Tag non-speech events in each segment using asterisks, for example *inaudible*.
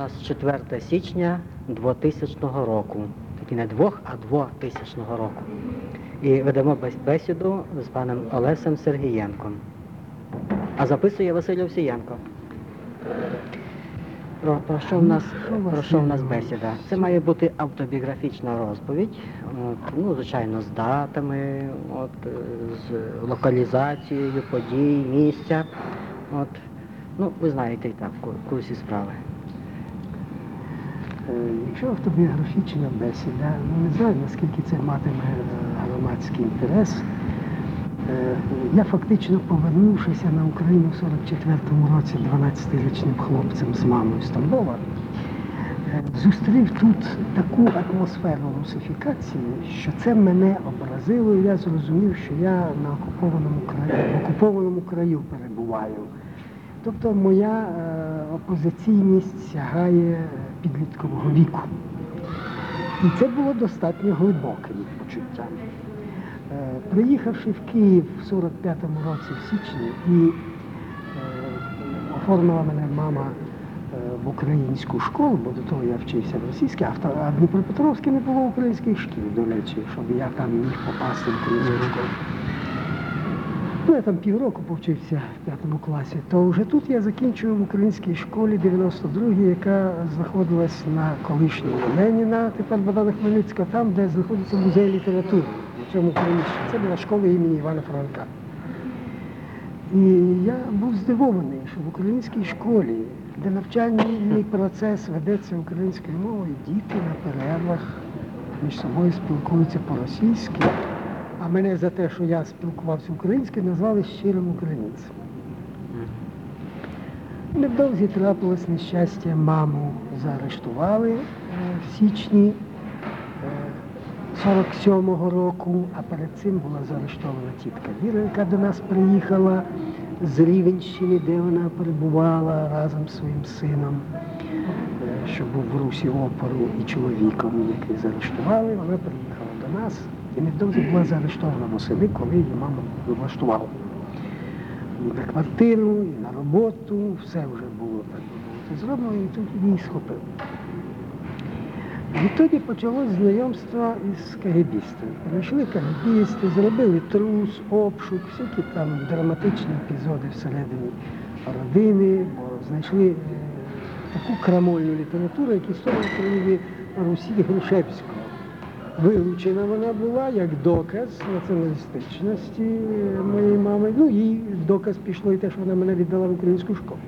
нас 4 січня 2000 року. Таки не двох, а 2000 року. І ведемо бесіду з паном Олесем Сергієнком. А записує Василь Овсієнко. Про, про що в нас, про що в нас бесіда? Це має бути автобіографічна розповідь, от, ну, звичайно, з датами, от, е, з локалізацією подій, місця. От. Ну, ви знаєте і так, в курсі справи. Е, Якщо автобіографічна бесіда, ну не знаю, наскільки це матиме е, громадський інтерес. Е, Я фактично повернувшися на Україну в 44-му році 12-річним хлопцем з мамою з Тамбова, зустрів тут таку атмосферу русифікації, що це мене образило, і я зрозумів, що я на окупованому краю, в окупованому краю перебуваю. Тобто моя е, опозиційність сягає підліткового віку. І це було достатньо глибоке відпочуття. Е, приїхавши в Київ в 45-му році в січні і е, оформила мене мама в українську школу, бо до того я вчився в російській, а в Дніпропетровській не було українських шкіл, до речі, щоб я там міг попасти в українську школу. Ну, я там півроку повчився в п'ятому класі, то вже тут я закінчував в українській школі 92-й, яка знаходилась на колишньому Леніна, тепер Богдана Хмельницького, там, де знаходиться музей літератури, в цьому приміщенні. Це була школа імені Івана Франка. І я був здивований, що в українській школі, де навчальний процес ведеться українською мовою, діти на перервах між собою спілкуються по-російськи. Мене за те, що я спілкувався українською, назвали щирим українцем. Невдовзі трапилось нещастя, маму заарештували е, в січні е, 47-го року, а перед цим була заарештована тітка Віра, яка до нас приїхала з Рівенщини, де вона перебувала разом з своїм сином, е, що був в русі опору і чоловіком, який заарештували. Вона приїхала до нас і невдовзі була заарештована восени, коли її мама влаштувала і на квартиру, і на роботу, все вже було так мовити зроблено, і тут її схопили. Відтоді почалось знайомство із кагебістами. Прийшли кагебісти, зробили трус, обшук, всякі там драматичні епізоди всередині родини, бо знайшли е, таку крамольну літературу, як історія України Русі Грушевського. Вилучена вона була як доказ націоналістичності моєї мами. Ну і доказ пішло і те, що вона мене віддала в українську школу,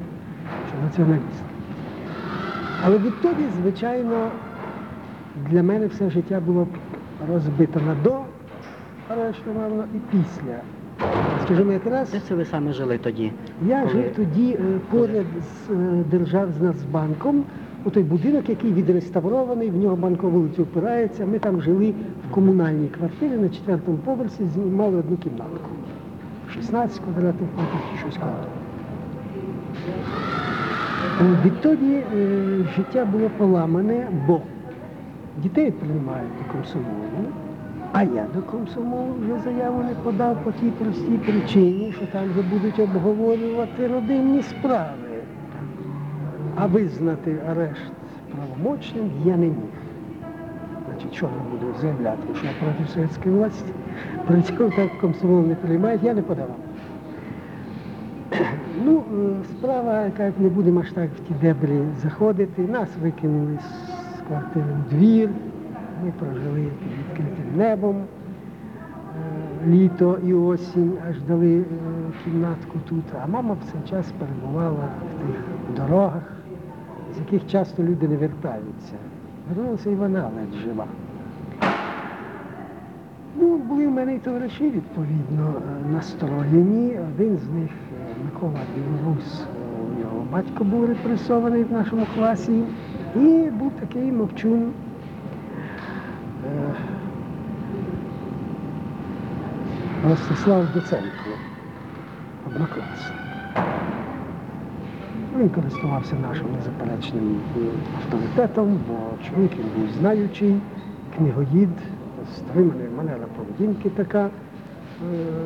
що націоналіст. Але відтоді, звичайно, для мене все життя було розбито на до арештовано і після. Скажімо, якраз Де це ви саме жили тоді? я Коли- жив тоді е, поряд з е, держав з Нацбанком. У той будинок, який відреставрований, в нього банкова вулиця опирається. Ми там жили в комунальній квартирі на четвертому поверсі, знімали одну кімнатку. 16 квадратних метрів чи щось квадратних. Е, Відтоді е, життя було поламане, бо дітей приймають до комсомолу, а я до комсомолу вже заяву не подав по тій простій причині, що там вже будуть обговорювати родинні справи. А визнати арешт правомочним я не міг. Значить, що я буду заявляти, що я проти совєтської власті, при цьому так комсомол не приймають, я не подавав. *clears throat* Ну, е, справа, як не будемо аж так в ті дебрі заходити, нас викинули з квартири у двір, ми прожили під відкритим небом е, літо і осінь, аж дали е, кімнатку тут, а мама в цей час перебувала в тих дорогах, з яких часто люди не вертаються. Вернулася і вона ледь жива. Ну, були в мене і товариші, відповідно, настроєні. Один з них, е, Микола Білорус, е, у нього батько був репресований в нашому класі. І був такий мовчун. е, Ростислав Доценко, однокласник. Він користувався нашим незаперечним е, авторитетом, бо чоловік він був знаючий, книгоїд, стриманий манера поведінки така е,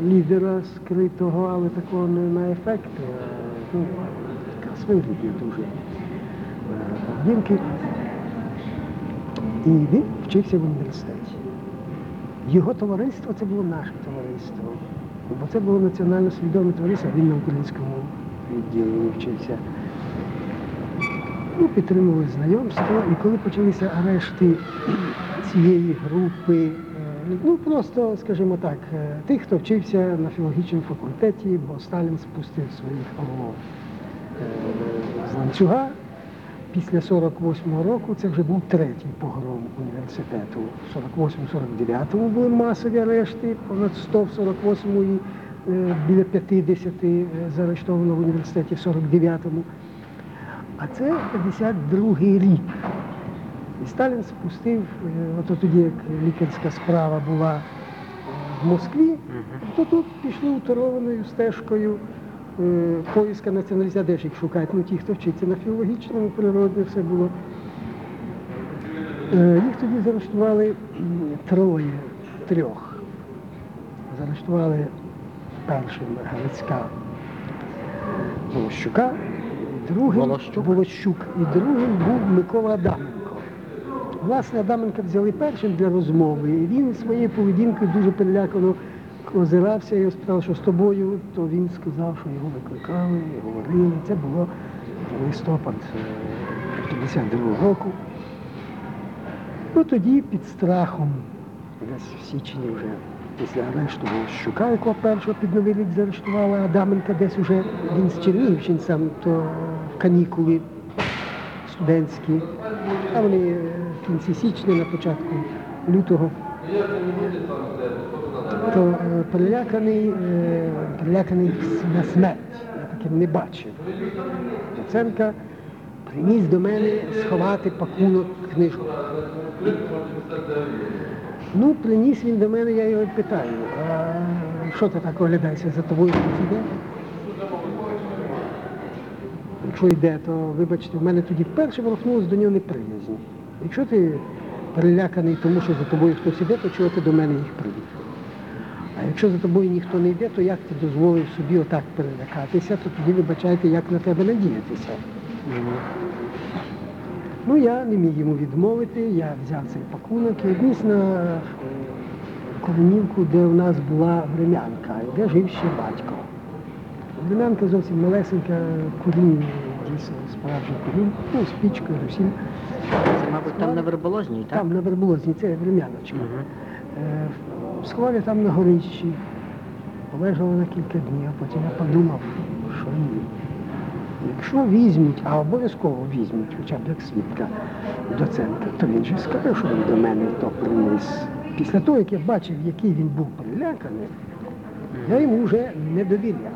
лідера скритого, але такого не на ефект, а ну, така своєрідна дуже. поведінки. І він вчився в університеті. Його товариство це було наше товариство. Бо це було національно свідоме товариство, він на українському відділенні вчився. Ну, підтримували знайомство, і коли почалися арешти цієї групи, е, ну просто, скажімо так, е, тих, хто вчився на філологічному факультеті, бо Сталін спустив своїх е, з ланцюга. Після 48-го року це вже був третій погром університету. В 48-49-му були масові арешти, понад 100 в 48-му і біля 50 е, заарештовано в університеті в 49-му. А це 52-й рік. І Сталін спустив, е, ото тоді, як лікарська справа була е, в Москві, то тут пішли уторованою стежкою е, поїзка ж їх шукають, ну ті, хто вчиться на філологічному, природне все було. Їх тоді заарештували троє, трьох. Заарештували першим Галицька Волощука, другим Волощук? Волощук, і другим був Микола Адаменко. Власне, Адаменка взяли першим для розмови, і він своєю поведінкою дуже перелякано озирався і сказав, що з тобою, то він сказав, що його викликали, говорили. Це було листопад е, 52 року. Ну тоді під страхом, десь в січні вже після арешту Щука, якого першого під Новий рік заарештували, Адаменка десь уже він з Чернігівщин сам, то канікули студентські. А вони е, в кінці січня, на початку лютого. То е, переляканий, е, переляканий на смерть. Я таким не бачив. Доценка приніс до мене сховати пакунок книжок. Ну, приніс він до мене, я його питаю, а що ти так оглядаєшся за тобою хтось іде? Якщо йде, то вибачте, в мене тоді вперше ворухнулося до нього неприязнь. Якщо ти переляканий тому, що за тобою хтось іде, то чого ти до мене їх привів? А якщо за тобою ніхто не йде, то як ти дозволив собі отак перелякатися, то тоді вибачайте, як на тебе надіятися. Ну, я не міг йому відмовити, я взяв цей пакунок і відніс на Колонівку, де у нас була врем'янка, де жив ще батько. Врем'янка зовсім малесенька, курінь, дійсно, справжній курінь, ну, з пічкою, усім. Це, мабуть, там на Верболозній, так? Там на Верболозні, це врем'яночка. Мгм. Е, Сховав там на горищі, полежала на кілька днів, а потім я подумав, що ні. Якщо візьмуть, а обов'язково візьмуть, хоча б як свідка доцента, то він же скаже, що він до мене то приніс. Після того, як я бачив, який він був переляканий, я йому вже не довіряв.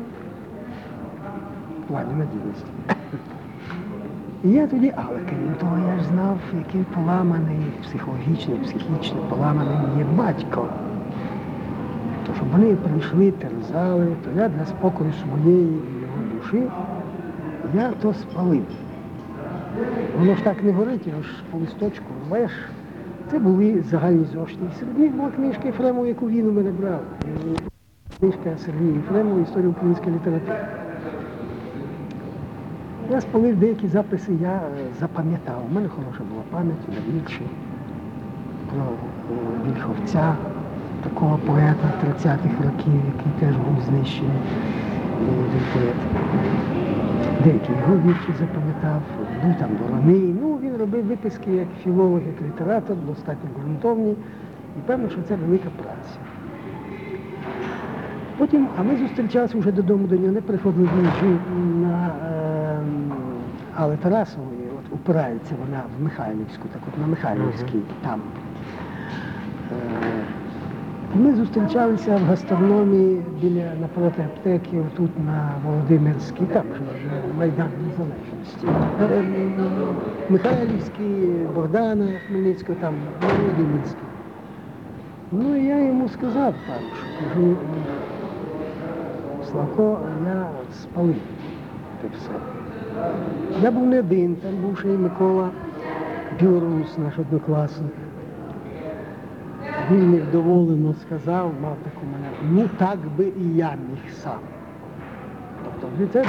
В плані надійності. І я тоді, але крім того, я ж знав, який поламаний, психологічний, психічно поламаний є батько. То щоб вони прийшли, терзали, то я для спокою своєї його душі, я то спалив. Воно ж так не горить, його ж по листочку рвеш. Це були загальні зошити. І Серед них була книжка Єфремова, яку він у мене брав. Книжка Сергія Єфремова «Історія української літератури». Я спалив деякі записи, я е, запам'ятав. У мене хороша була пам'ять на вірші про е, Вільховця, такого поета 30-х років, який теж був знищений. молодий поет. Деякі його вірші запам'ятав, був там Вороний. Ну, він робив виписки як філолог, як літератор, достатньо ґрунтовні. І певно, що це велика праця. Потім, а ми зустрічалися вже додому до нього, не приходили він жив на е, Але Тарасової, от упирається вона в Михайлівську, так от на Михайлівській, там. Е, ми зустрічалися в гастрономі біля напроти аптеки, тут на Володимирській, там вже Майдан Незалежності. Е, Михайлівський, Богдана Хмельницького, там на Володимирській. Ну і я йому сказав там, що кажу, Славко, я спалив те все. Я був не один, там був ще й Микола Білорус, наш однокласник. Він невдоволено сказав, мав таку мене, ну так би і я міг сам. Тобто це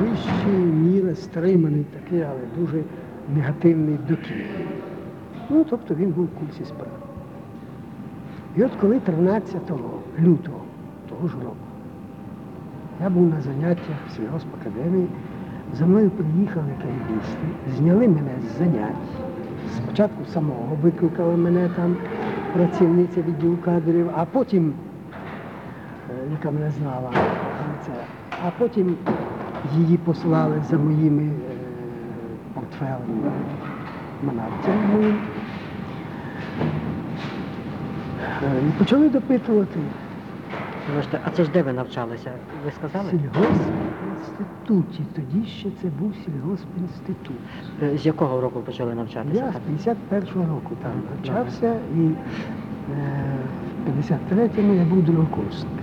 вищі міри стриманий такий, але дуже негативний до Києва. Ну, тобто він був в курсі справи. І от коли 13 лютого того ж року я був на заняттях в сільгоспакадемії, за мною приїхали каїдисти, зняли мене з занять. Спочатку самого викликали мене там працівниця відділу кадрів, а потім, яка мене знала, а потім її послали за моїми портфелями, манатцями моїм. І почали допитувати. А це ж де ви навчалися? Ви сказали? Сільгоспінституті. Тоді ще це був сільгоспінститут. Е, З якого року почали навчатися? Я з 51-го року там навчався і е, в 53-му я був другокурсник.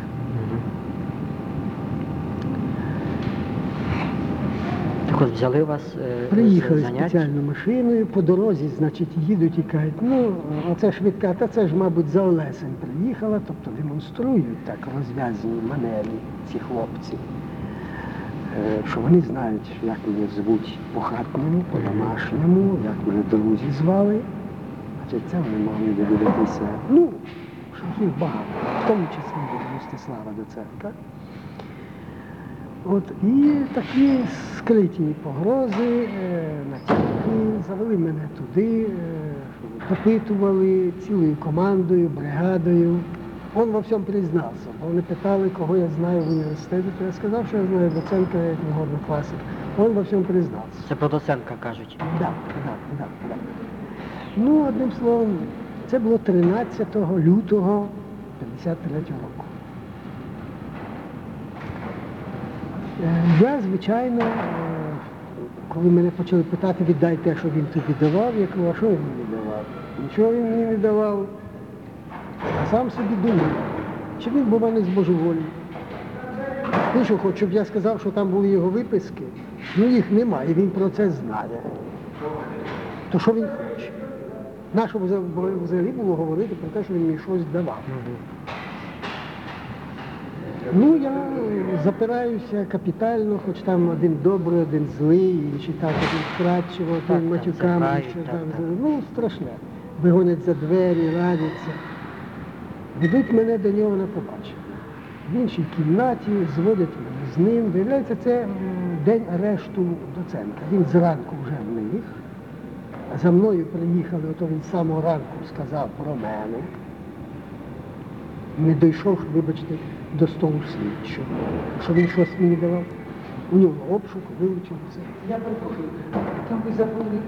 Взяли вас е, Приїхали спеціальною машиною, по дорозі, значить, їдуть і кажуть, ну, оце швидка, та це ж, мабуть, за Олесем приїхала, тобто демонструють так розв'язані манері ці хлопці, що вони знають, як мене звуть по-хатньому, по-домашньому, як мене друзі звали. Значить, це вони могли довідатися. Ну, що їх багато, в тому числі від Мстислава Доценка. От, і такі скриті погрози, е, натяки, завели мене туди, е, допитували цілою командою, бригадою. Он во всьому признався, бо вони питали, кого я знаю в університеті, то я сказав, що я знаю доценка як нагорна класика. Он во всьому признався. Це про доценка кажуть. Да, да, да, да. Ну, одним словом, це було 13 лютого 53 року. Е, Я, звичайно, е, коли мене почали питати, віддай те, що він тобі давав, я кажу, а що він мені давав? Нічого він мені не давав. А сам собі думав, чи він був мене збожеволів. Ти що хочеш, щоб я сказав, що там були його виписки? Ну їх немає, він про це знає. То що він хоче? Нашому взагалі було говорити про те, що він мені щось давав. Ну, я запираюся капітально, хоч там один добрий, один злий, інший так один вкрадчиво, один матюками, що там. Ну, страшне. Вигонять за двері, радяться. Ведуть мене до нього на побачення. В іншій кімнаті зводять мене з ним. Виявляється, це день арешту доценка. Він зранку вже в них. За мною приїхали, ото він з самого ранку сказав про мене. Не дійшов, вибачте, до столу слідчого. Що він щось мені давав. У нього обшук, вилучив все. Я перепрошую, там ви забули.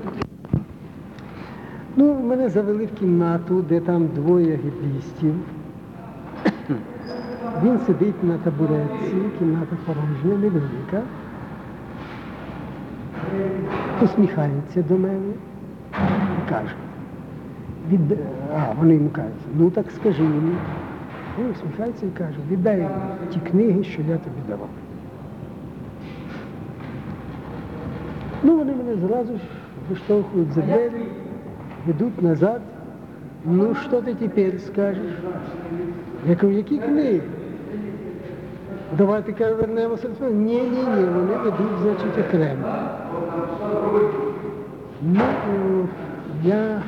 Ну, мене завели в кімнату, де там двоє гіблістів. Він сидить на табуретці, кімната порожня, невелика. Посміхається до мене і каже. Від... А, вони йому кажуть, ну так скажи мені. Він усміхається і каже, віддай ті книги, що я тобі давав. Ну, вони мене зразу ж виштовхують за двері, ведуть назад. Ну, що ти тепер скажеш? Я кажу, які книги? Давайте каже, вернемося. Ні, ні, ні, вони ведуть, значить, окремо. Ну, е, я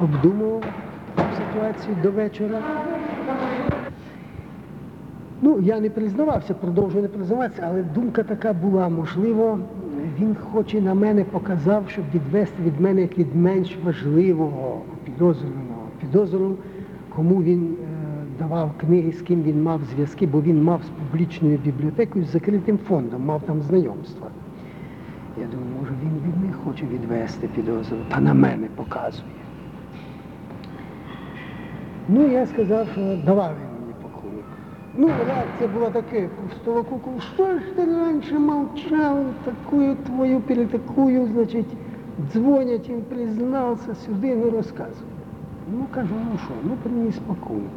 обдумував ситуацію до вечора. Ну, я не признавався, продовжую не признаватися, але думка така була, можливо, він хоче на мене показав, щоб відвести від мене як від менш важливого підозрюваного. Підозрюваного, кому він е, книги, з ким він мав зв'язки, бо він мав з публічною бібліотекою, з закритим фондом, мав там знайомства. Я думаю, може він від них хоче відвести підозру, та на мене показує. Ну, я сказав, що давав він мені пакунок. Ну, реакція була така, пустого куку, що ж ти раніше мовчав, такую твою перетакую, значить, дзвонять, він признався, сюди не розказує. Ну, кажу, ну що, ну приніс пакунок.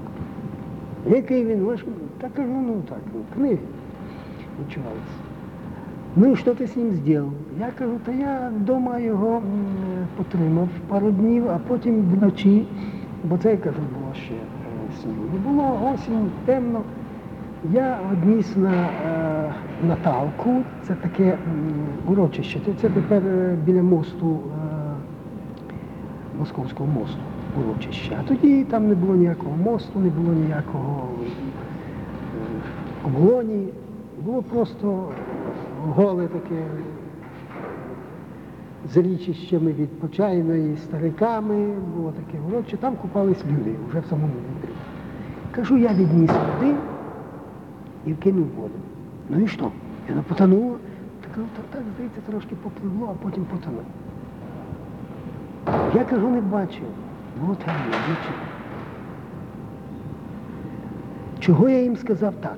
Який він ваш? Та кажу, ну так, книги. Нічувалися. Ну і що ти з ним зробив? Я кажу, та я вдома його потримав пару днів, а потім вночі, бо це, я кажу, було ще е, не Було осінь, темно. Я одніс на е, Наталку, це таке урочище. Це- тепер е, біля мосту, Московського мосту урочище. А тоді там не було ніякого мосту, не було ніякого е, оболоні. Було просто голе таке з річищами відпочайної стариками, було таке урочище, там купались люди вже в самому Дніпрі. Кажу, я відніс води і вкинув воду. Ну і що? І воно потонуло. Так, ну, так, так, здається, трошки попливло, а потім потонуло. Я кажу, не бачив. Було темно, вночі. Чого я їм сказав так?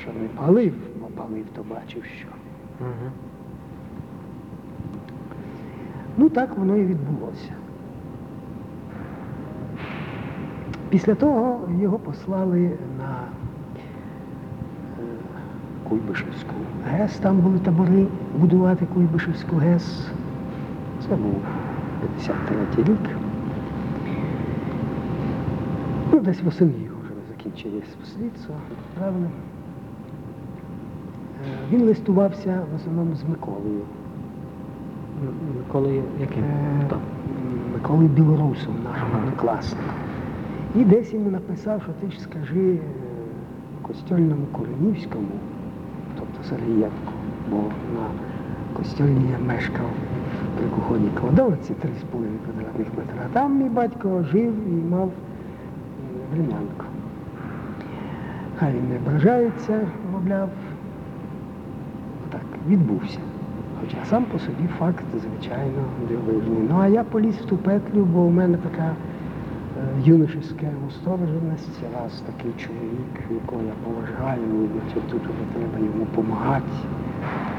Що не палив, бо палив, то бачив що. Угу. Ну так воно і відбулося. Після того його послали на е, Куйбишевську ГЕС, там були табори будувати Куйбишевську ГЕС. Це був 53 рік. Ну, десь восени його вже закінчили слідство, відправили. Е, Він листувався в основному з Миколою. Коли яким? Е, Хто? Миколи Білорусом, нашим однокласником. І десь йому написав, що ти ж скажи е, Костьольному Куренівському, тобто Сергієнку, бо на Костьольні я мешкав при кухонній кладовці 3,5 квадратних метра. А там мій батько жив і мав е, врем'янку. Хай він не ображається, мовляв, так, відбувся. Хоча сам по собі факт, звичайно, дивовижний. Ну а я поліз в ту петлю, бо у мене така е, юношеська устроєність, раз такий чоловік, якого я поважаю, і тут треба йому допомагати.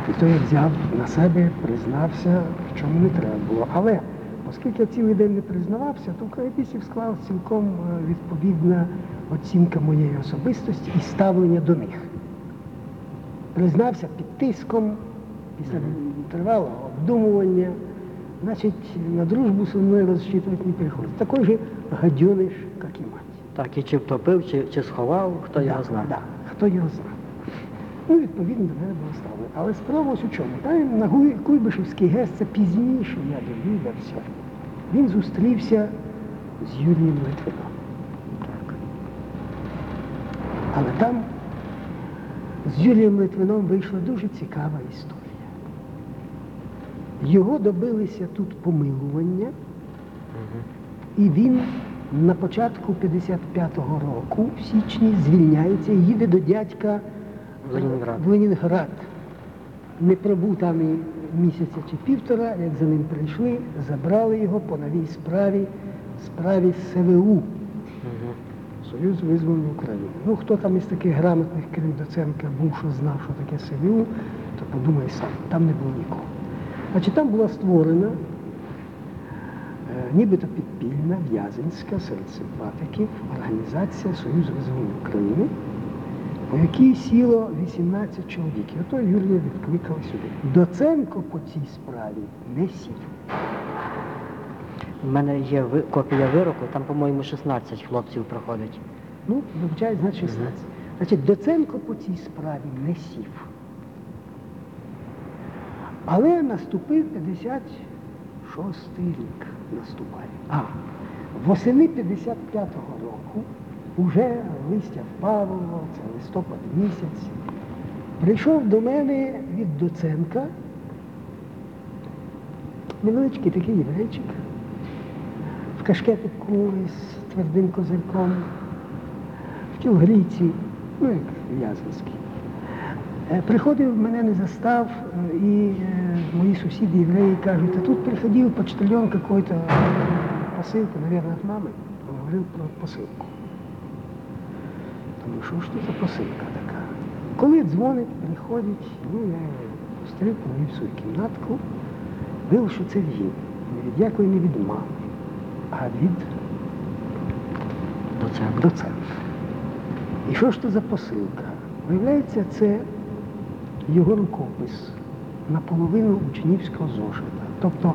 І то я взяв на себе, признався, в чому не треба було. Але оскільки я цілий день не признавався, то в краєписів склалась цілком е, відповідна оцінка моєї особистості і ставлення до них признався під тиском, після тривалого обдумування, значить, на дружбу зі мною розчитувати не приходить. Такий же гадюниш, як і мать. Так, і чи втопив, чи, чи сховав, хто його Да, знає. Да, хто його знає. Ну, відповідно, до мене було ставлено. Але справа ось у чому? Там на Куйбишевський ГЕС це пізніше я довідався. Він зустрівся з Юрієм Литвином. Але там з Юрієм Литвином вийшла дуже цікава історія. Його добилися тут помилування, і він на початку 55-го року, в січні, звільняється і їде до дядька В Ленінград. в Ленінград. Не пробув там і місяця чи півтора, як за ним прийшли, забрали його по новій справі, справі СВУ. Союз визволення України. Ну, хто там із таких грамотних, крім Доценка, був, що знав, що таке СВУ, то подумай сам, там не було нікого. Значить, там була створена, е, нібито підпільна, в'язенська серед симпатиків організація Союз визволення України, по якій сіло 18 чоловік. І ото Юрія відкликали сюди. Доценко по цій справі не сів. У мене є ви- копія вироку, там, по-моєму, 16 хлопців проходить. Ну, вибачаю, значить 16. Значить, Доценко по цій справі не сів. Але наступив 56-й рік наступає. А восени 55-го року уже листя впало, це листопад місяць. Прийшов до мене від Доценка невеличкий такий єврейчик в кашкетику з твердим козирком, в тілгрійці, ну як в'язанський. Е, Приходив, мене не застав, е, і е, мої сусіди євреї кажуть, а тут приходив почтальон какой-то посилку, наверное, от мами. Говорив про посилку. Думаю, що ж це за посилка така? Коли дзвонить, приходить, ну я його пустив, в свою кімнатку, виявив, що це він. Не від якої не від мами, а від Доценко. доцент. І що ж це за посилка? Виявляється, це його рукопис наполовину учнівського зошита. Тобто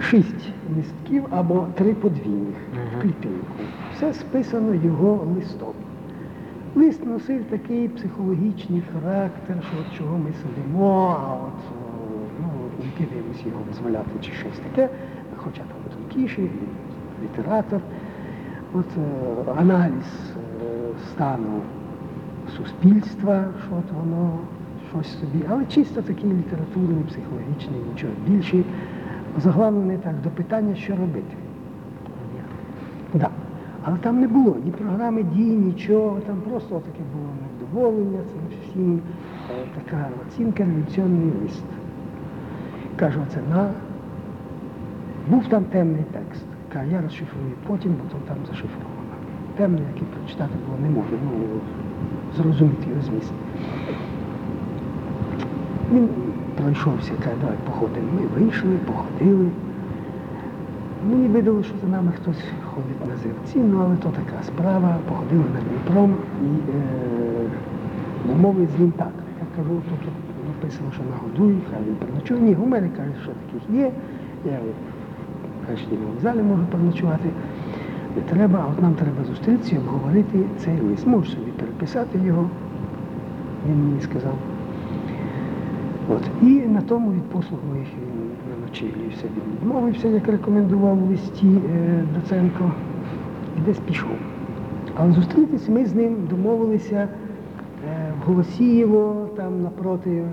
шість листків або три подвійних в клітинку. Все списано його листом. Лист носив такий психологічний характер, що от чого ми сидимо, а от ну, от не кидаємось його визволяти чи щось таке, хоча там тонкіший, літератор. От е, аналіз е, стану суспільства, що от воно щось собі, але чисто такий літературний, психологічний, нічого більше. Заглавлений так до питання, що робити. Да. Але там не було ні програми дій, нічого, там просто таке було невдоволення, цим всім е, така оцінка, революційний лист. Кажу, це на. Був там темний текст. Каже, я розшифрую потім, бо то там зашифровано. Темний, який прочитати було не можу, ну, зрозуміти його зміст. Він пройшовся, каже, давай походимо. Ми вийшли, походили. Мені видало, що за нами хтось ходить на зерці, ну але то така справа, походили над Дніпром і е, умови з ним так. Я кажу, тут тут написано, що нагодуй, хай він переночує. Ні, у мене каже, що таких є. Я каже, на вокзалі можу переночувати. Не треба, а от нам треба зустрітися і обговорити цей лист. Можеш собі переписати його, він мені сказав. От. І на тому від послуг моїх все він відмовився, як рекомендував у листі е, Доценко, і десь пішов. Але зустрітися ми з ним домовилися е, в Голосієво, там напроти е,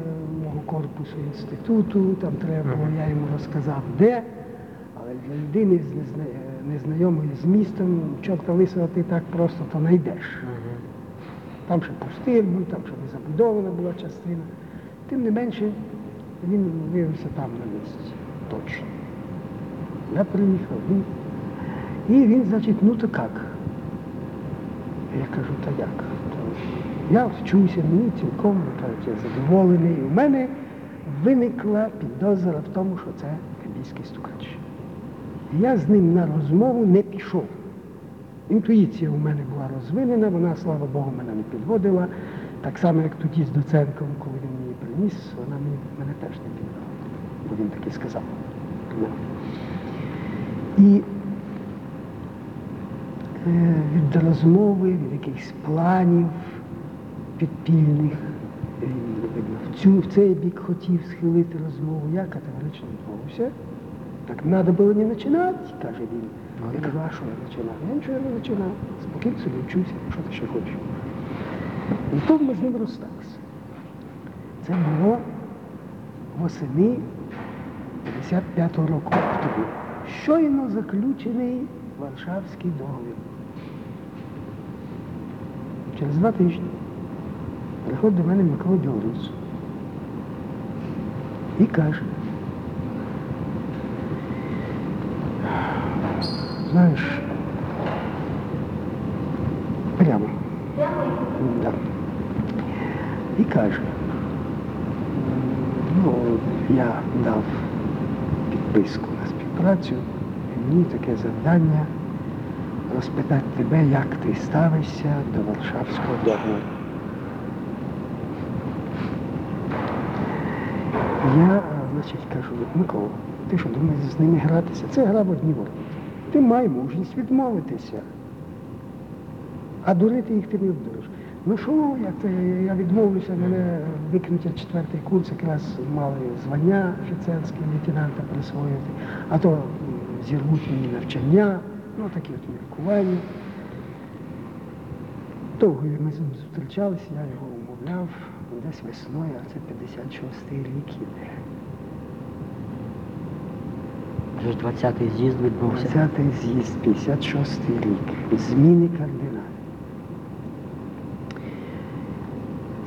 мого корпусу інституту, там треба було, я йому розказав, де. Але для людини з незна- незнайомої з містом, чорта лисого ти так просто то не йдеш. Там ще пустир був, там ще не забудована була частина. Тим не менше, він виявився там на місці. Точно. Я приїхав, він. І він, значить, ну то як? Я кажу, та як? Я вчуся, мені цілком ви кажуть, я задоволений. І в мене виникла підозра в тому, що це кабійський стукач. Я з ним на розмову не пішов. Інтуїція у мене була розвинена, вона, слава Богу, мене не підводила. Так само, як тоді з доценком, коли він мені приніс, вона мені, мене теж не підвела. Бо він таки сказав. Ну. І е, від розмови, від якихось планів підпільних, він, в, цю, в цей бік хотів схилити розмову, я категорично відмовився. Так треба було не починати, каже він. Я кажу, а що я починав? Я нічого не починав. Спокійно собі вчуся, що ти ще хочеш. І тут ми з ним розсталися. Це було восени 55-го року. Тобто щойно заключений Варшавський договір. Через два тижні приходить до мене Микола Білорус і каже, знаєш, прямо. Да. І каже, ну, я дав підписку на співпрацю, і мені таке завдання розпитати тебе, як ти ставишся до Варшавського договору. Я, е, значить, кажу, Микола, ти що думаєш з ними гратися? Це гра в одні ворота. Ти май мужність відмовитися. А дурити їх ти не обдуриш. Ну що, як це, я відмовлюся, мене викинуть четвертий курс, якраз мали звання офіцерське, лейтенанта присвоїти, а то зірвуть мені навчання, ну такі от міркування. Довго ми з ним зустрічалися, я його умовляв десь весною, а це 56-й рік іде. Вже ж 20-й з'їзд відбувся. 20-й з'їзд, 56-й рік. Зміни кардинальні.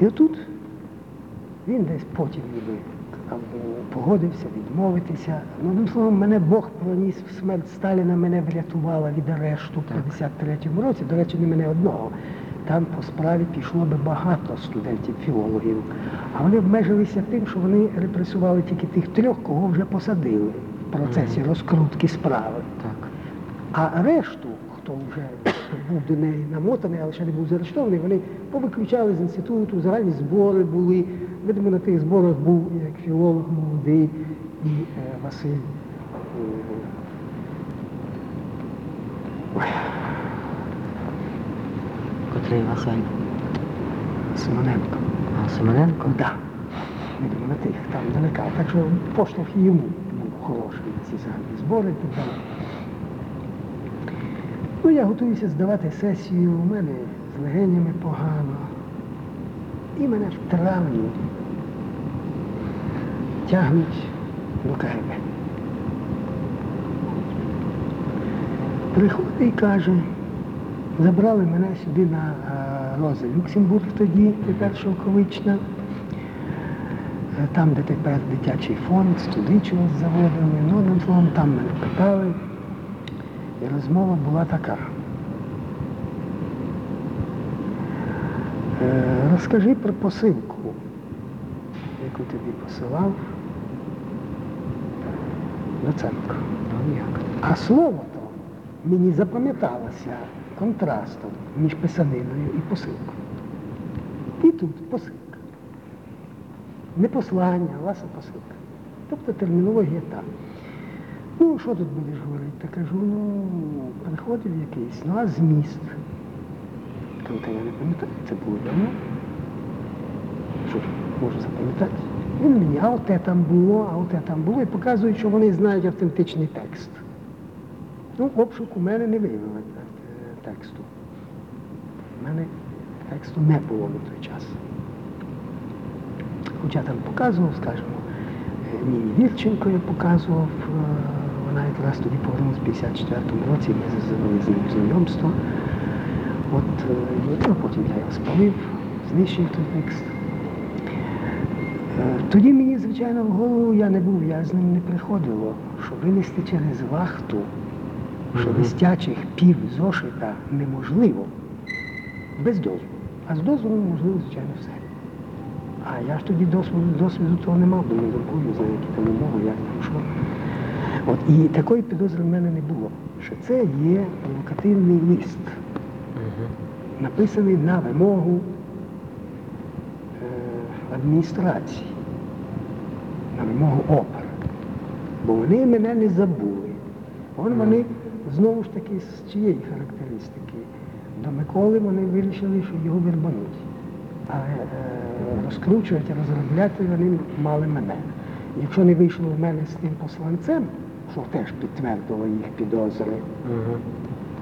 І отут він десь потім ніби там, погодився відмовитися. Ну, одним словом, мене Бог проніс в смерть Сталіна, мене врятувала від арешту в 53-му році. До речі, не мене одного. Там по справі пішло би багато студентів-філологів. А вони обмежилися тим, що вони репресували тільки тих трьох, кого вже посадили в процесі розкрутки справи. Так. А решту, хто вже був до неї намотаний, але ще не був заарештований, вони повиключали з інституту, загальні збори були. Видимо, на тих зборах був як філолог молодий і е, Василь. Котрий Василь. Симоненко. А Семененко? Да. Видимо, на тих там далека. Так що поштовх йому був хороший ці загальні збори так далі. Ну, я готуюся здавати сесію, у мене з легенями погано. І мене в травні тягнуть до КГБ. Приходить і каже, забрали мене сюди на е, Рози Люксембург тоді, тепер Шовковична. Там, де тепер дитячий фонд, туди чогось заводили. Ну, там мене питали. І розмова була така. Е, Розкажи про посилку, яку тобі посилав Доценко. Ну? А слово то мені запам'яталося контрастом між писаниною і посилкою. І тут посилка. Не послання, а власне посилка. Тобто термінологія та. Ну, що тут будеш говорити? Та кажу, ну, приходив якийсь, ну а зміст. Кажу, та я не пам'ятаю, це було давно. Що ж, можу запам'ятати. Він мені, а оте там було, а оте там було, і показують, що вони знають автентичний текст. Ну, обшук у мене не виявив е, тексту. У мене тексту не було на той час. Хоча там показував, скажімо, е, Ніні Вірченко я показував, е, вона якраз тоді повернулася в 54-му році, ми завели з ним знайомство. От, е, ну, потім я його спалив, знищив той текст. Е, Тоді мені, звичайно, в голову я не був, я з ним не приходило, що винести через вахту, що листячих пів зошита неможливо без дозволу. А з дозволом можливо, звичайно, все. А я ж тоді досвіду, досвіду того не мав, бо не друкую, знаю, які там умови, як там що. От, і такої підозри в мене не було, що це є провокативний лист Угу. написаний на вимогу е, адміністрації, на вимогу опер. Бо вони мене не забули. Вон вони знову ж таки з чиєї характеристики. До Миколи вони вирішили, що його вербануть. А е, розкручувати, розробляти вони мали мене. Якщо не вийшло в мене з тим посланцем, що теж підтвердило їх підозри, Угу.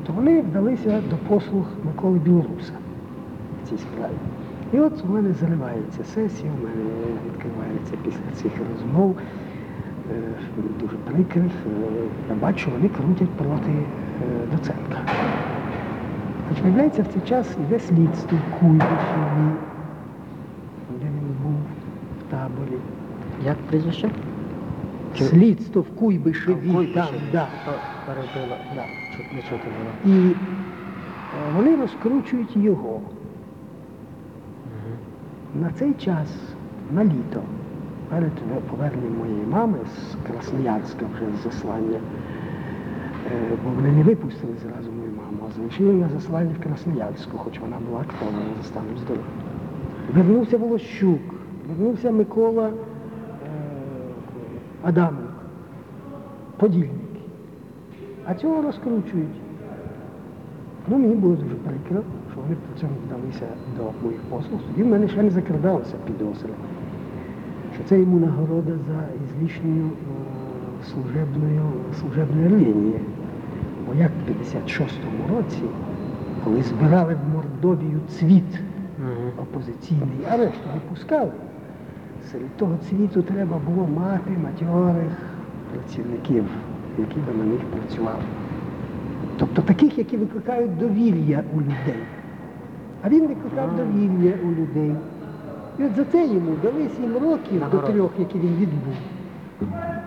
то вони вдалися до послуг Миколи Білоруса в цій справі. І от у мене заривається сесія, у мене відкривається після цих розмов, е, дуже прикрих. е, Я бачу, вони крутять проти е, Доценка. Хоч виявляється, в цей час йде слідство в Куйбишеві, де він був в таборі. Як прізвище? Чи- Слідство в Куйбишеві, в Куйбишеві. там, да. Перебило. Да. Не чути було. І е, вони розкручують його. Угу. На цей час, на літо, перед поверненням моєї мами з Красноярська вже з заслання, е, бо вони не випустили зразу мою маму, а залишили на заслання в Красноярську, хоч вона була актована за станом здоров'я. Вернувся Волощук, вернувся Микола е, Адаменко, подільник. А цього розкручують. Ну, мені було дуже прикро, що вони при цьому вдалися до моїх послуг. Тоді в мене ще не закрадалися підозри, що це йому нагорода за ізлишньою е, служебною, служебною рвіння. Бо як в 56-му році, коли збирали в Мордовію цвіт опозиційний, а решту не пускали, серед того цвіту треба було мати матьорих працівників, які би на них працювали. Тобто таких, які викликають довір'я у людей. А він викликав довір'я у людей. І от за це йому дали сім років до трьох, які він відбув.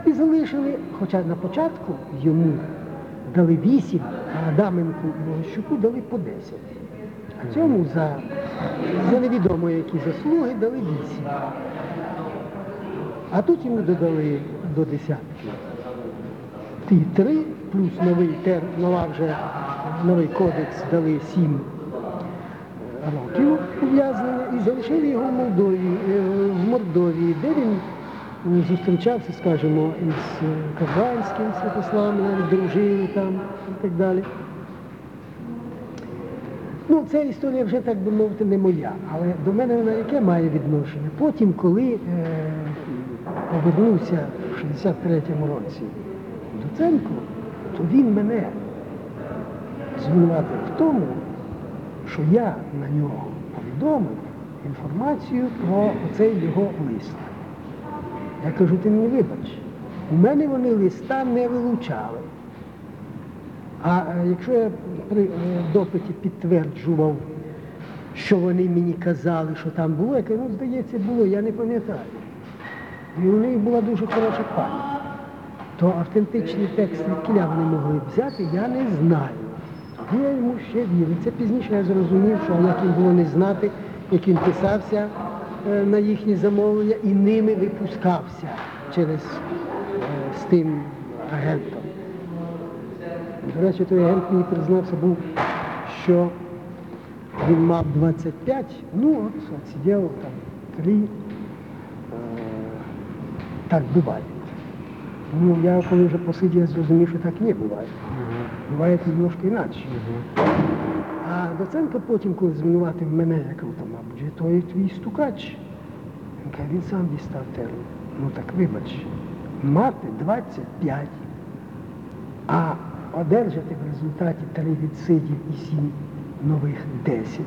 І залишили, хоча на початку йому дали вісім, а Адаменку і Волощуку дали по десять. А цьому за, за невідомо які заслуги дали вісім. А тут йому додали до десятки. Ті три, плюс новий тер, нова вже новий кодекс дали сім років ув'язнення і залишили його в Молдові, е, в Мордовії, де він зустрічався, скажімо, із Карвальським Святославом, дружили там і так далі. Ну, ця історія вже, так би мовити, не моя, але до мене вона яке має відношення. Потім, коли е, повернувся в 63-му році Доценко, то він мене звинуватив в тому, що я на нього повідомив інформацію про цей його лист. Я кажу, ти мені вибач, у мене вони листа не вилучали. А е, якщо я при е, допиті підтверджував, що вони мені казали, що там було, я кажу, ну, здається, було, я не пам'ятаю. І у них була дуже хороша пам'ять. То автентичний текст, який вони могли взяти, я не знаю. Я йому ще вірив. Це пізніше я зрозумів, що як їм було не знати, як він писався е, на їхні замовлення і ними випускався через е, з тим агентом. До речі, той агент мені признався був, що він мав 25, ну от, от сидів там три, так буває. Ну, я коли вже посидів, я зрозумів, що так не буває. Буває немножко інакше. А Доценко потім, коли звинуватив мене, я кажу, то, мабуть, же той твій стукач. Він каже, він сам дістав термін. Ну так вибач, мати 25, а одержати в результаті три відсидів і сім нових 10,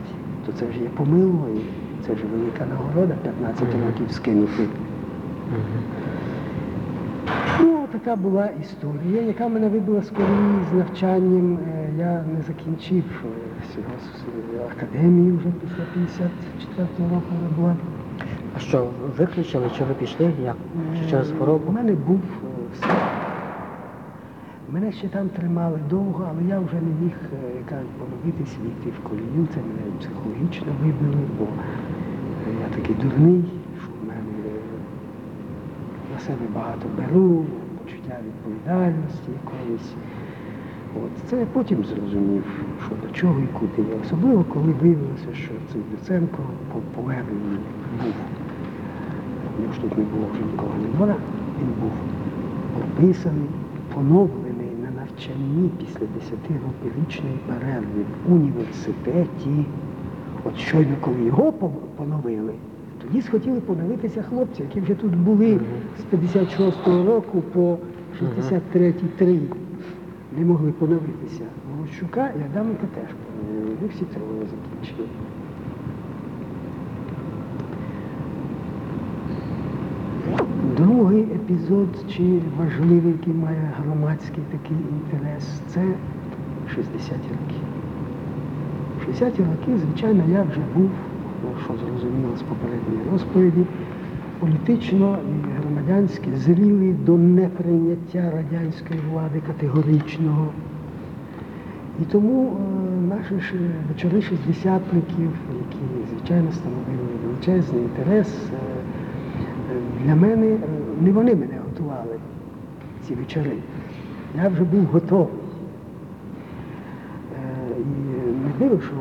то це вже є помилою, це вже велика нагорода 15 років скинути. Така була історія, яка мене вибила з колії з навчанням. Е, Я не закінчив е, академію вже після 54 року вона була. А що, виключили, чи ви пішли? Як? Чи через У мене був е. Мене ще там тримали довго, але я вже не міг е, поновитись, війти в колію. Це мене психологічно вибили, бо е, я такий дурний, що в мене е, на себе багато беру, почуття відповідальності якоїсь. От. Це я потім зрозумів, що до чого і куди. Особливо, коли виявилося, що цей Доценко по поверненні був. У ж тут не було вже нікого не двора, він був прописаний, поновлений на навчанні після 10-річної перерви в університеті. От щойно, коли його поновили, тоді схотіли поновитися хлопці, які вже тут були з 56-го року по 63-й три. Не могли поновитися. Волощука і Адаменка теж поновили. Вони всі троє закінчили. Другий епізод, чи важливий, який має громадський такий інтерес, це 60-ті роки. В 60-ті роки, звичайно, я вже був, що зрозуміло з попередньої розповіді, політично і громадянськи зрілий до неприйняття радянської влади категоричного. І тому е, наші вечори шістдесятників, які, звичайно, становили величезний інтерес, е, для мене, е, не вони мене готували, ці вечори. Я вже був готовий. І не диво, що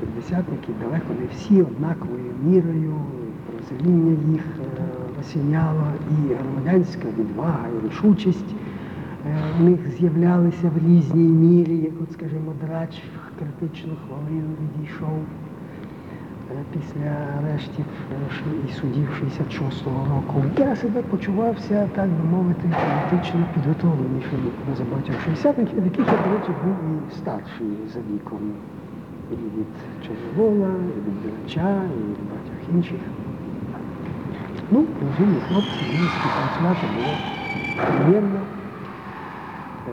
шістдесятники далеко не всі однаковою мірою, розуміння їх е, осіняло, і громадянська відвага, і рішучість е, у них з'являлися в різній мірі, як от, скажімо, драч в критичну хвилину відійшов е, після арештів е, і судів 66-го року. Я себе почувався, так би мовити, політично підготовленішим до забагатьох шістдесятників, від яких я, до речі, був і старший за віком. І від Чорновола, і від Білача, і від багатьох інших. Ну, розумні хлопці, мені співпрацювати було приємно. Е,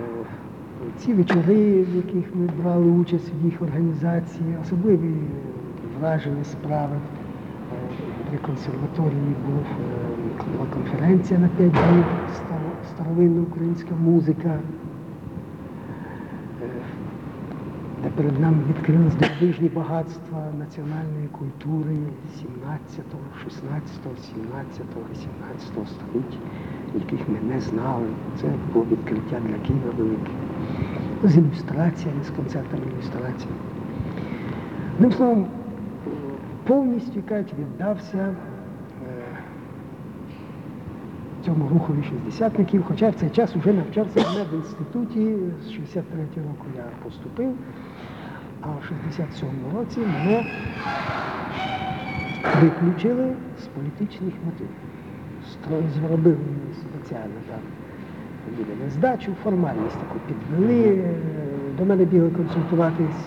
Ці вечори, в яких ми брали участь в їх організації, особливі враження справи. Е, При консерваторії був, е, була конференція на 5 днів старовинна українська музика, е, де перед нами відкрились дивовижні багатства національної культури 17, 16, 17, 18 століття, яких ми не знали. Це було відкриття для Києва велике. З ілюстраціями, з концертами ілюстрацій. Одним словом, повністю кажуть, віддався е, цьому рухові шістдесятників, хоча в цей час вже навчався в медінституті, з 63 року я поступив. А в 67-му році мене виключили з політичних мотивів. Зробили спеціально там видали здачу, формальність таку підвели. До мене бігли консультуватись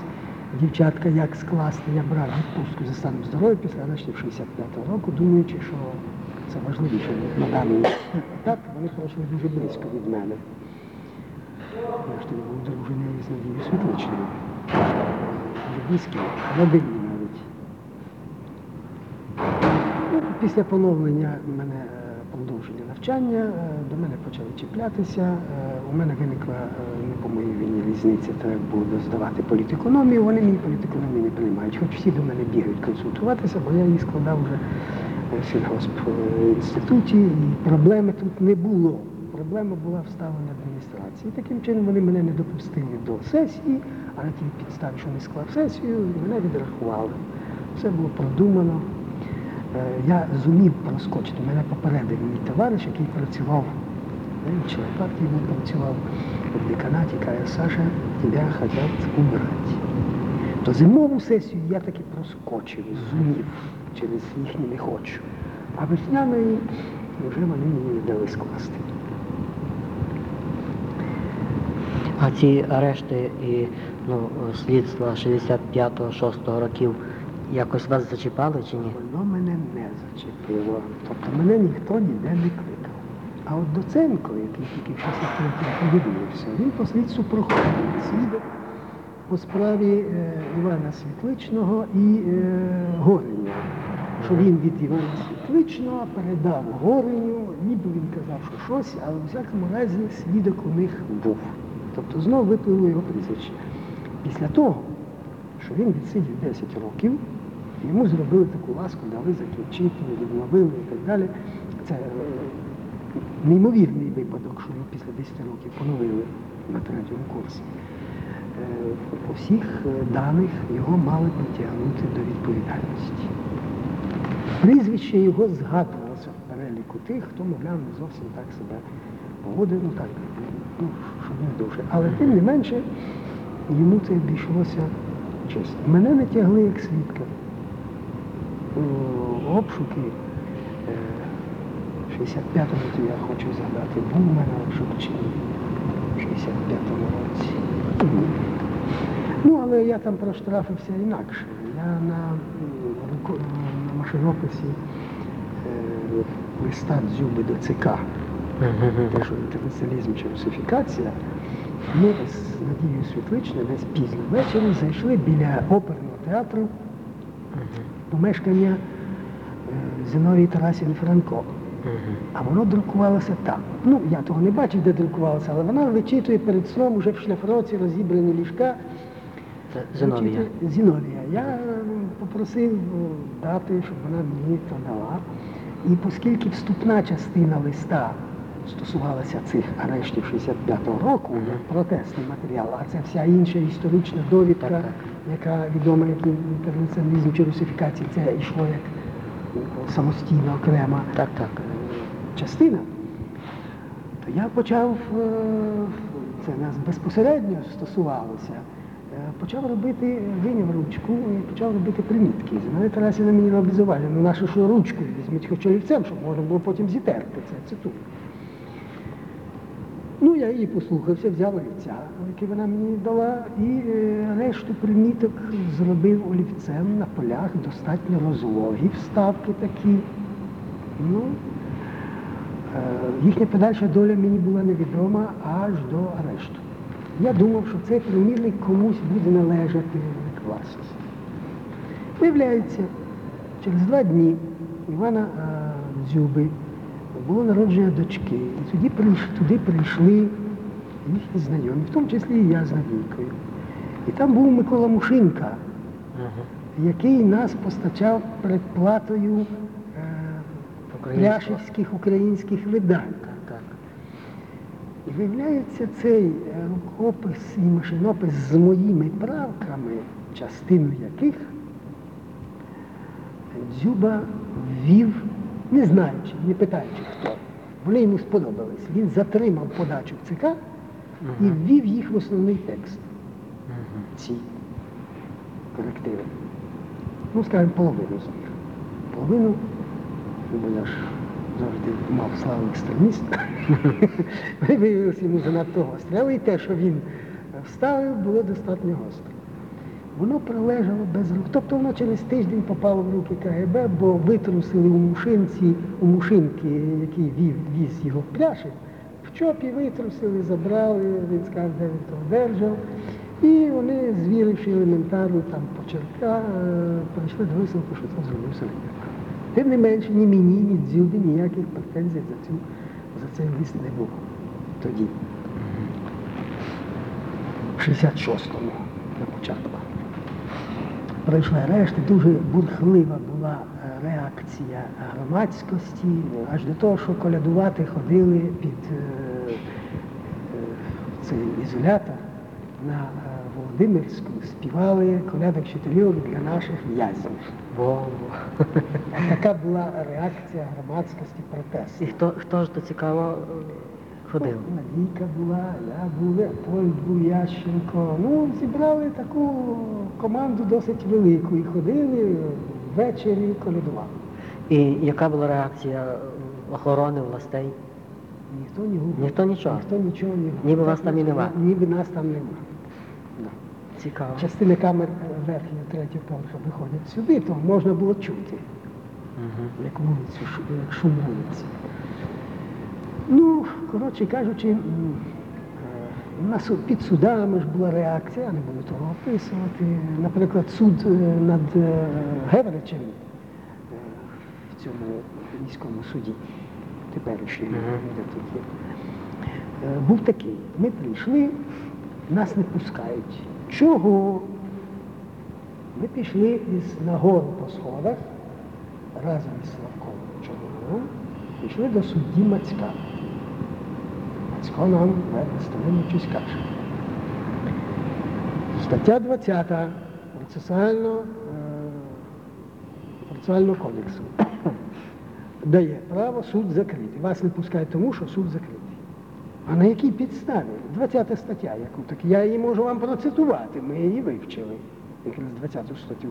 дівчатка, як скласти. Я брав відпустку за станом здоров'я після арештів 65-го року, думаючи, що це важливіше на даний етап. Вони пройшли дуже близько від мене. Я ж тоді був з Надією Світличною. Дуже близькі, родинні навіть. Ну, Після поновлення мене е, продовження навчання, е, до мене почали чіплятися. Е, У мене виникла не по моїй вині різниця, треба було здавати політекономію. Вони мені політекономію не приймають, хоч всі до мене бігають консультуватися, бо я її складав вже сільгосп е, інституті, і проблеми тут не було. Проблема була в ставленні адміністрації. Таким чином вони мене не допустили до сесії, а на тій підставі, що не склав сесію, мене відрахували. Все було продумано. Е, Я зумів проскочити. Мене попередив мій товариш, який працював, він член партії він працював в деканаті, каже, Саша, тебе хочуть убрати. То зимову сесію я таки проскочив, зумів, через їхні не хочу. А весняної вже вони мені не дали скласти. А ці арешти і ну, слідства 65-6 років якось вас зачіпали чи ні? Воно мене не зачепило. Тобто мене ніхто ніде не кликав. А от Доценко, який тільки в 63 поєднався, він по слідству проходив свідок по справі е, Івана Світличного і е, Гореня. Що він від Івана Світличного передав Гореню, ніби він казав, що щось, але у всякому разі свідок у них був. Тобто знову виплило його прізвище. Після того, що він відсидів 10 років, йому зробили таку ласку, дали закінчити, відновили і так далі. Це е, неймовірний випадок, що його після 10 років поновили на третьому курсі. Е, По всіх е, даних його мали притягнути до відповідальності. Прізвище його згадувалося в переліку тих, хто, мовляв, не зовсім так себе поводив, ну так, ну, щоб не дуже. Але тим не менше, йому це обійшлося чесно. Мене не тягли як свідка. Обшуки е, 65-му, то я хочу згадати, був у мене обшук чи 65-му році. Ні. Ну, але я там проштрафився інакше. Я на, на машинописі е, листа дзюби до ЦК, те, що інтернаціоналізм чи русифікація, ми з Надією Світличною десь пізно ввечері зайшли біля оперного театру помешкання е, Зіновії Тарасівни Франко. А воно друкувалося там. Ну, я того не бачив, де друкувалося, але вона вичитує перед сном уже в шляфроці розібрані ліжка. Це Зиновія. Зіновія. Я е, попросив е, дати, щоб вона мені то дала. І оскільки вступна частина листа стосувалася цих арештів 65-го року, як протестний матеріал, а це вся інша історична довідка, Так, так. яка відома як інтернаціоналізм чи русифікація, це йшло як е, самостійна окрема Так, так. частина, то я почав, е, це нас безпосередньо стосувалося, е, почав робити, виняв ручку і почав робити примітки. Зіновія Тарасівна мені зауваження, ну нашу що ручку візьміть хоч олівцем, щоб можна було потім зітерти. Це цитую. Ну, я її послухався, взяв олівця, який вона мені дала, і е, решту приміток зробив олівцем на полях, достатньо розлогі вставки такі. Ну, е, їхня подальша доля мені була невідома аж до арешту. Я думав, що цей примірник комусь буде належати як власність. Виявляється, через два дні Івана е, Дзюби було народження дочки. І тоді прийш, туди прийшли їхні знайомі, в тому числі і я з Надійкою. І там був Микола Мушинка, який нас постачав предплатою е, пляшівських українських видань. І виявляється, цей е, рукопис і машинопис з моїми правками, частину яких Дзюба ввів, не знаючи, не питаючи хто. Вони йому сподобались. Він затримав подачу в ЦК і ввів їх в основний текст. Ці. корективи. Ну, скажімо, половину з них. Половину, ну, бо я ж завжди мав славу екстреміста. *laughs* Вони виявилися йому занадто гострі. Але і те, що він вставив, було достатньо гостро. Воно пролежало без рук. Тобто воно через тиждень попало в руки КГБ, бо витрусили у мушинці, у мушинки, який вів, віз його в пляші, в чопі витрусили, забрали, він сказав, де він то одержав. І вони, звіривши елементарно там почерка, е, прийшли до висновку, що це зробив Селененко. Тим не менше, ні мені, ні дзюбі ніяких претензій за, цю, за цей ліст не було тоді. В 66-му на початку. Пройшли арешт, дуже бурхлива була е, реакція громадськості, аж до того, що колядувати ходили під е, е, цей ізолятор на е, Володимирську, співали колядок чотирьох для наших в'язнів. Во. Така була реакція громадськості протесту. І хто, хто ж то цікаво е, ходив? Надійка була, я був, Леопольд був, Ященко. Ну, зібрали таку команду досить велику і ходили ввечері колядували. І яка була реакція охорони властей? Ніхто не гукав. Ніхто нічого? Ніхто нічого не гукав. Ніби вас там і нема? Ніби нас там нема. Цікаво. Частини камер е, верхнього третього поверху виходять сюди, то можна було чути, Мгм. як вулицю, шу- як шум вулиці. Ну, коротше кажучи, е, на суд, під судами ж була реакція, я не буду того описувати. Наприклад, суд е, над е, Гевричем е, в цьому міському суді, теперішньому, де тут є, е, був такий. Ми прийшли, нас не пускають. Чого? Ми пішли із нагору по сходах разом із Славком Чорновим, пішли до судді Мацька. Мацько нам щось каже. Стаття 20 процесуального, е, процесуального кодексу *coughs* дає право суд закрити. Вас не пускають тому, що суд закритий. А на якій підставі? 20 стаття, яку так я її можу вам процитувати. Ми її вивчили, якраз 20 статтю.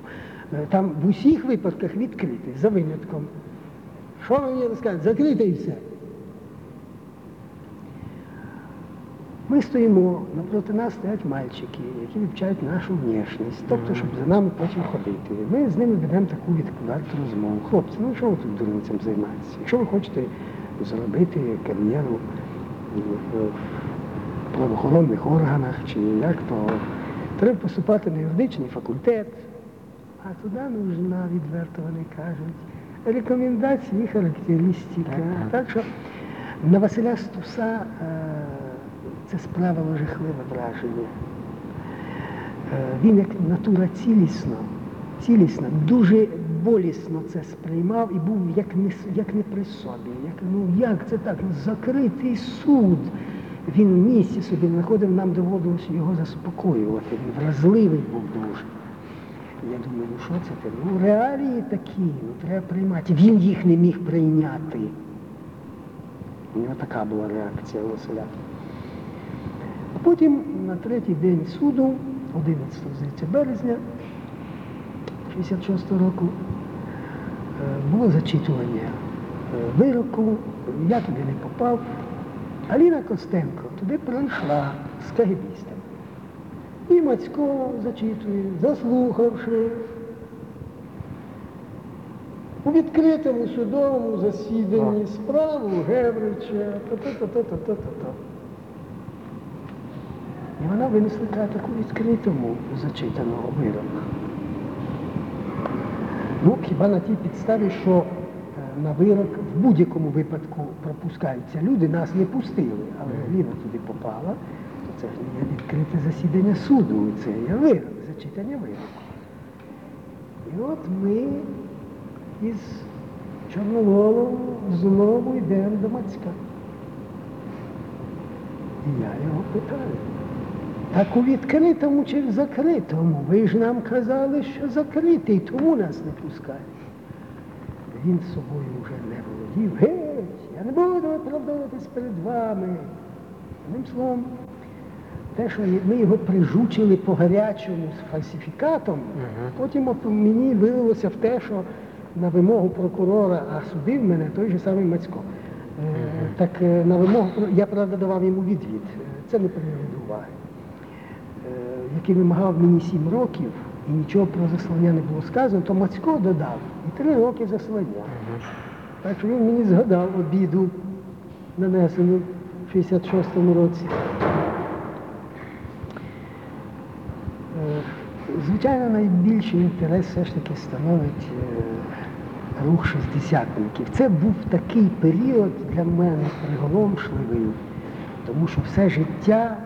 Е, Там в усіх випадках відкритий, за винятком. Що ви мені розкажете? Закрите і все. Ми стоїмо, напроти нас стоять мальчики, які вивчають нашу внешність, тобто, щоб за нами потім ходити. Ми з ними ведемо таку відкладату розмову. Хлопці, ну що ви тут дурницям займаєтеся? Якщо ви хочете зробити кар'єру правоохоронних органах чи як, то треба поступати на юридичний факультет. А туди нужна, відверто вони кажуть, рекомендації і характеристика. Так, так. Так що на Василя Стуса е, це справило жахливе враження. Е, Він як натура цілісно, цілісна, дуже болісно це сприймав і був як не, як не при собі. Як, ну як це так? Ну, закритий суд. Він місці собі знаходив, нам доводилося його заспокоювати. Він вразливий був дуже. Я думаю, ну що це ти? Ну реалії такі, ну треба приймати. Він їх не міг прийняти. У нього така була реакція Василя. Потім на третій день суду, 11 здається, березня 66 року, е, було зачитування е, вироку, я туди не попав. Аліна Костенко туди прийшла з кагібістами. І Мацько зачитує, заслухавши у відкритому судовому засіданні справу Геврича. та-та-та-та-та-та-та. І вона винесла таку відкритому зачитаного вироку. Ну, хіба на тій підставі, що е, на вирок в будь-якому випадку пропускаються люди, нас не пустили, але Ліна туди попала, то це ж не відкрите засідання суду, це є вирок, зачитання вироку. І от ми із Чорноволом знову йдемо до Мацька. І я його питаю. Так у відкритому чи в закритому? Ви ж нам казали, що закритий, тому нас не пускають. Він собою вже не володів. Геть, я не буду виправдовуватись перед вами. Одним словом, те, що ми його прижучили по гарячому з фальсифікатом, потім от мені виявилося в те, що на вимогу прокурора, а судив мене той же самий Мацько. Е, Так е, на вимогу, я правда давав йому відвід, е, це не до уваги, який вимагав мені сім років і нічого про заслання не було сказано, то Мацько додав і три роки заслання. Так що він мені згадав обіду, нанесену в 66-му році. Е, Звичайно, найбільший інтерес все ж таки становить е, рух шістдесятників. Це був такий період для мене приголомшливий, тому що все життя